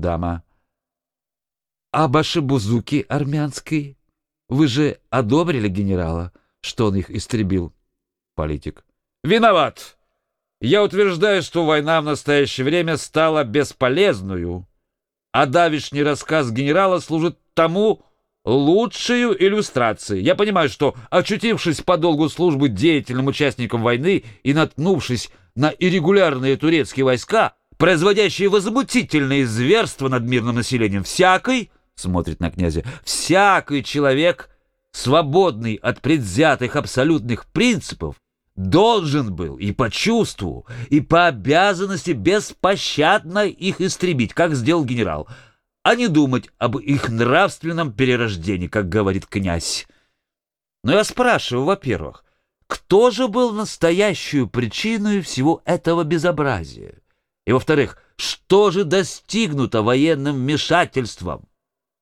Дама. А башибузуки армянской? Вы же одобрили генерала, что он их истребил? Политик. Виноват! Я утверждаю, что война в настоящее время стала бесполезную, а давишний рассказ генерала служит тому лучшую иллюстрацией. Я понимаю, что, очутившись по долгу службы деятельным участником войны и наткнувшись на иррегулярные турецкие войска, производящие возмутительные зверства над мирным населением, всякий, смотрит на князя, всякий человек, свободный от предвзятых абсолютных принципов, должен был и по чувству, и по обязанности беспощадно их истребить, как сделал генерал, а не думать об их нравственном перерождении, как говорит князь. Но я спрашиваю, во-первых, кто же был настоящую причиной всего этого безобразия? И, во-вторых, что же достигнуто военным вмешательством?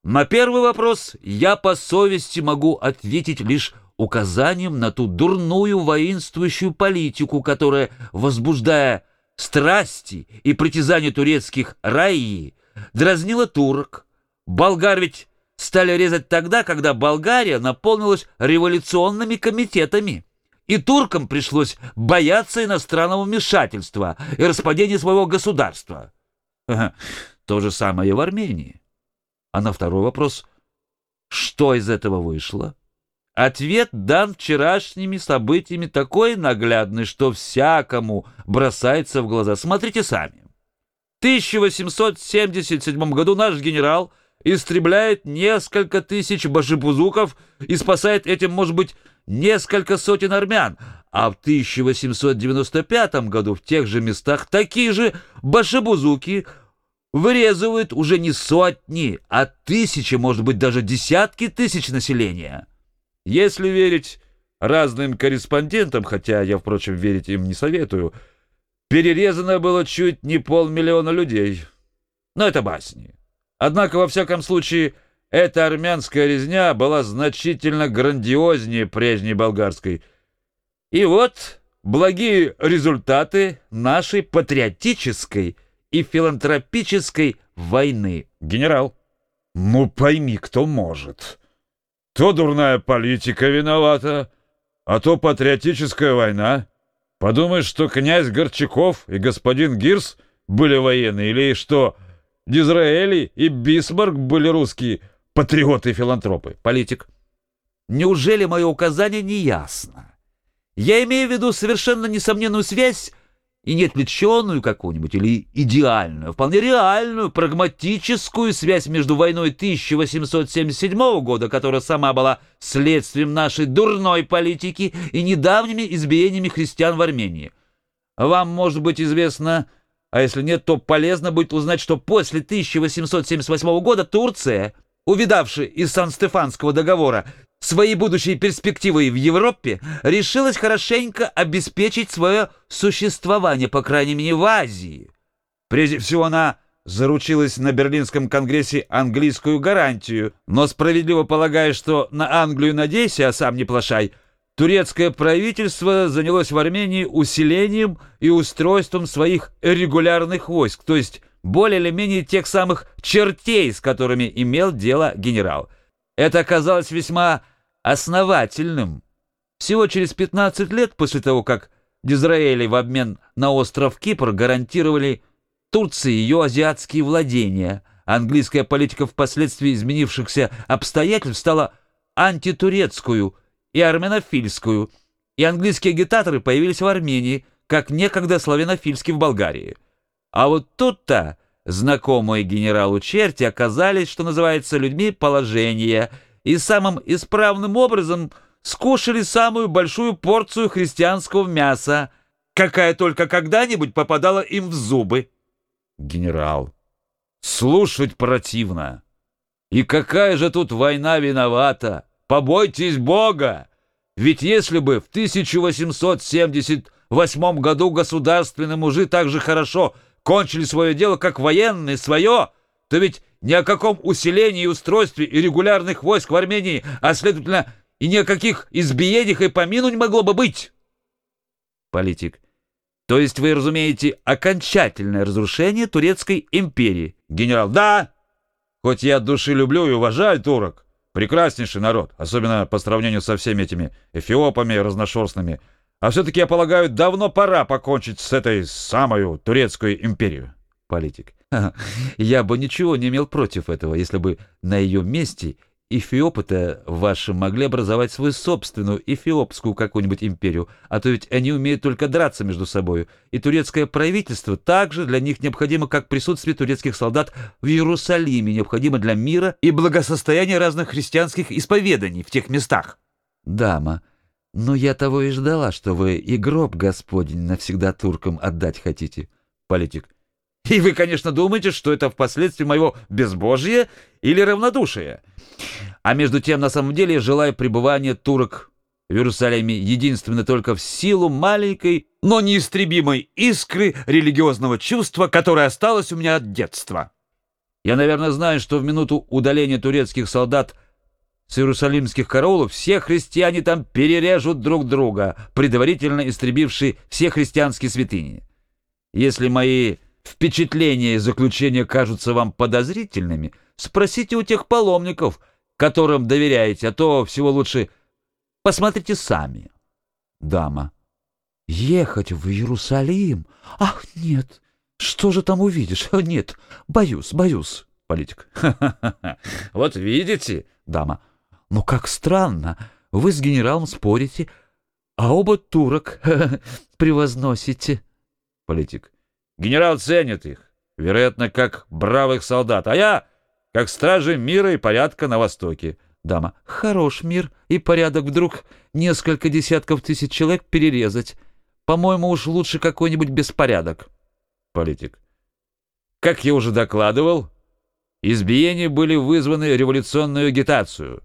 На первый вопрос я по совести могу ответить лишь указанием на ту дурную воинствующую политику, которая, возбуждая страсти и притязания турецких раи, дразнила турок. Болгар ведь стали резать тогда, когда Болгария наполнилась революционными комитетами. И туркам пришлось бояться иностранного вмешательства и распадения своего государства. То же самое и в Армении. А на второй вопрос, что из этого вышло? Ответ дан вчерашними событиями такой наглядный, что всякому бросается в глаза. Смотрите сами. В 1877 году наш генерал истребляет несколько тысяч башибузуков и спасает этим, может быть, несколько сотен армян, а в 1895 году в тех же местах такие же башибузуки вырезывают уже не сотни, а тысячи, может быть, даже десятки тысяч населения. Если верить разным корреспондентам, хотя я, впрочем, верить им не советую, перерезано было чуть не полмиллиона людей. Но это басни. Однако, во всяком случае, эта армянская резня была значительно грандиознее прежней болгарской. И вот благие результаты нашей патриотической и филантропической войны. Генерал, ну пойми, кто может. То дурная политика виновата, а то патриотическая война. Подумаешь, что князь Горчаков и господин Гирс были военные, или что Дизраэли и Бисмарк были русские патриоты и филантропы. Политик. Неужели мое указание не ясно? Я имею в виду совершенно несомненную связь и не отвлеченную какую-нибудь или идеальную, вполне реальную, прагматическую связь между войной 1877 года, которая сама была следствием нашей дурной политики, и недавними избиениями христиан в Армении. Вам, может быть, известно, а если нет, то полезно будет узнать, что после 1878 года Турция, увидавшая из Сан-Стефанского договора свои будущие перспективы в Европе, решилась хорошенько обеспечить свое существование, по крайней мере, в Азии. Прежде всего, она заручилась на Берлинском конгрессе английскую гарантию, но справедливо полагая, что на Англию надейся, а сам не плашай, турецкое правительство занялось в Армении усилением и устройством своих регулярных войск, то есть более или менее тех самых чертей, с которыми имел дело генерал. Это оказалось весьма основательным. Всего через 15 лет после того, как Дизраэли в обмен на остров Кипр гарантировали Турции ее азиатские владения, английская политика впоследствии изменившихся обстоятельств стала антитурецкую и арменофильскую, и английские агитаторы появились в Армении, как некогда славянофильские в Болгарии. А вот тут-то знакомые генералу черти оказались, что называется, людьми положения – и самым исправным образом скушали самую большую порцию христианского мяса, какая только когда-нибудь попадала им в зубы. Генерал, слушать противно. И какая же тут война виновата? Побойтесь Бога! Ведь если бы в 1878 году государственные мужи так же хорошо кончили свое дело, как военные свое, то ведь ни о каком усилении и устройстве и регулярных войск в Армении, а, следовательно, и ни о каких избиениях и поминуть могло бы быть. Политик. То есть вы разумеете окончательное разрушение турецкой империи? Генерал, да! Хоть я от души люблю и уважаю турок. Прекраснейший народ, особенно по сравнению со всеми этими эфиопами разношерстными. А все-таки, я полагаю, давно пора покончить с этой самой турецкой империей. Политик. Я бы ничего не имел против этого, если бы на ее месте эфиопы-то ваши могли образовать свою собственную эфиопскую какую-нибудь империю, а то ведь они умеют только драться между собой, и турецкое правительство также для них необходимо, как присутствие турецких солдат в Иерусалиме необходимо для мира и благосостояния разных христианских исповеданий в тех местах. Дама, но я того и ждала, что вы и гроб Господень навсегда туркам отдать хотите. Политик. И вы, конечно, думаете, что это впоследствии моего безбожия или равнодушия. А между тем, на самом деле, я желаю пребывания турок в Иерусалиме единственно только в силу маленькой, но неистребимой искры религиозного чувства, которое осталось у меня от детства. Я, наверное, знаю, что в минуту удаления турецких солдат с иерусалимских караулов все христиане там перережут друг друга, предварительно истребившие все христианские святыни. Если мои впечатления и заключения кажутся вам подозрительными, спросите у тех паломников, которым доверяете, а то всего лучше посмотрите сами. Дама. Ехать в Иерусалим? Ах, нет. Что же там увидишь? Нет, боюсь, боюсь. Политик. Вот видите, дама. Ну как странно. Вы с генералом спорите, а оба турок превозносите. Политик. Генерал ценит их, вероятно, как бравых солдат, а я как стражи мира и порядка на Востоке. Дама. Хорош мир и порядок вдруг несколько десятков тысяч человек перерезать. По-моему, уж лучше какой-нибудь беспорядок. Политик. Как я уже докладывал, избиения были вызваны революционной агитацию.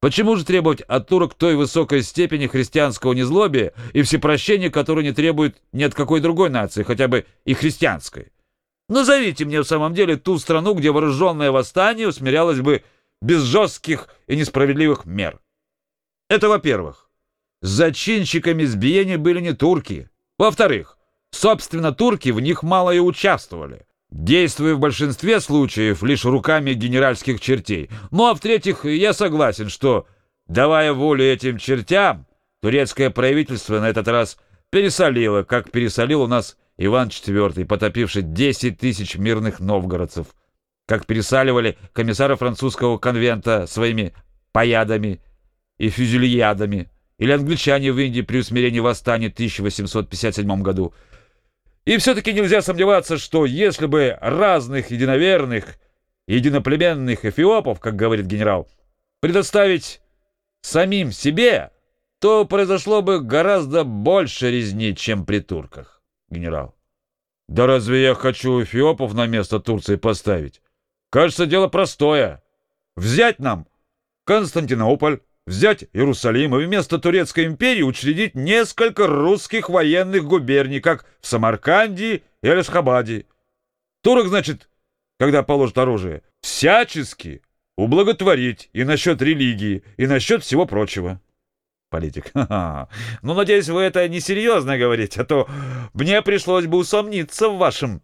Почему же требовать от турок той высокой степени христианского незлобия и всепрощения, которое не требует ни от какой другой нации, хотя бы и христианской? Назовите мне в самом деле ту страну, где вооруженное восстание усмирялось бы без жестких и несправедливых мер. Это во-первых. Зачинщиками избиений были не турки. Во-вторых, собственно, турки в них мало и участвовали действуя в большинстве случаев лишь руками генеральских чертей. Ну а в-третьих, я согласен, что, давая волю этим чертям, турецкое правительство на этот раз пересолило, как пересолил у нас Иван IV, потопивший 10 тысяч мирных новгородцев, как пересаливали комиссары французского конвента своими поядами и фюзельядами, или англичане в Индии при усмирении восстания в 1857 году – и все-таки нельзя сомневаться, что если бы разных единоверных, единоплеменных эфиопов, как говорит генерал, предоставить самим себе, то произошло бы гораздо больше резни, чем при турках, генерал. Да разве я хочу эфиопов на место Турции поставить? Кажется, дело простое. Взять нам Константинополь, взять Иерусалим и вместо Турецкой империи учредить несколько русских военных губерний, как в Самарканде и Алишхабаде. Турок, значит, когда положит оружие, всячески ублаготворить и насчет религии, и насчет всего прочего. Политик. Ха -ха. Ну, надеюсь, вы это несерьезно говорите, а то мне пришлось бы усомниться в вашем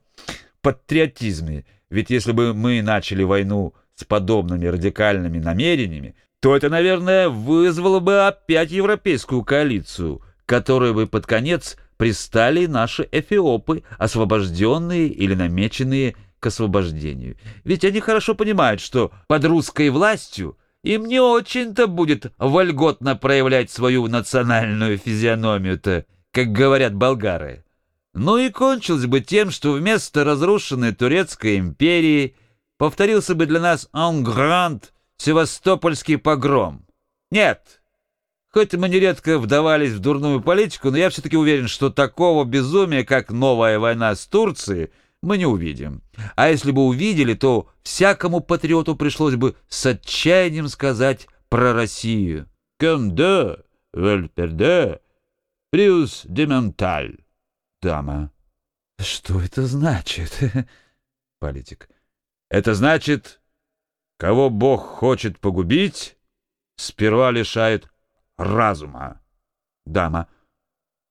патриотизме. Ведь если бы мы начали войну с подобными радикальными намерениями, то это, наверное, вызвало бы опять европейскую коалицию, которой бы под конец пристали наши эфиопы, освобожденные или намеченные к освобождению. Ведь они хорошо понимают, что под русской властью им не очень-то будет вольготно проявлять свою национальную физиономию-то, как говорят болгары. Ну и кончилось бы тем, что вместо разрушенной Турецкой империи повторился бы для нас «en grand» Севастопольский погром. Нет, хоть мы нередко вдавались в дурную политику, но я все-таки уверен, что такого безумия, как новая война с Турцией, мы не увидим. А если бы увидели, то всякому патриоту пришлось бы с отчаянием сказать про Россию. «Comme de, veulent perdre, plus de mental». Дама. Что это значит? Политик. Это значит Кого Бог хочет погубить, сперва лишает разума. Дама.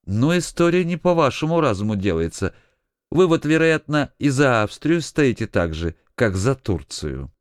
Но история не по вашему разуму делается. Вы вот, вероятно, и за Австрию стоите так же, как за Турцию.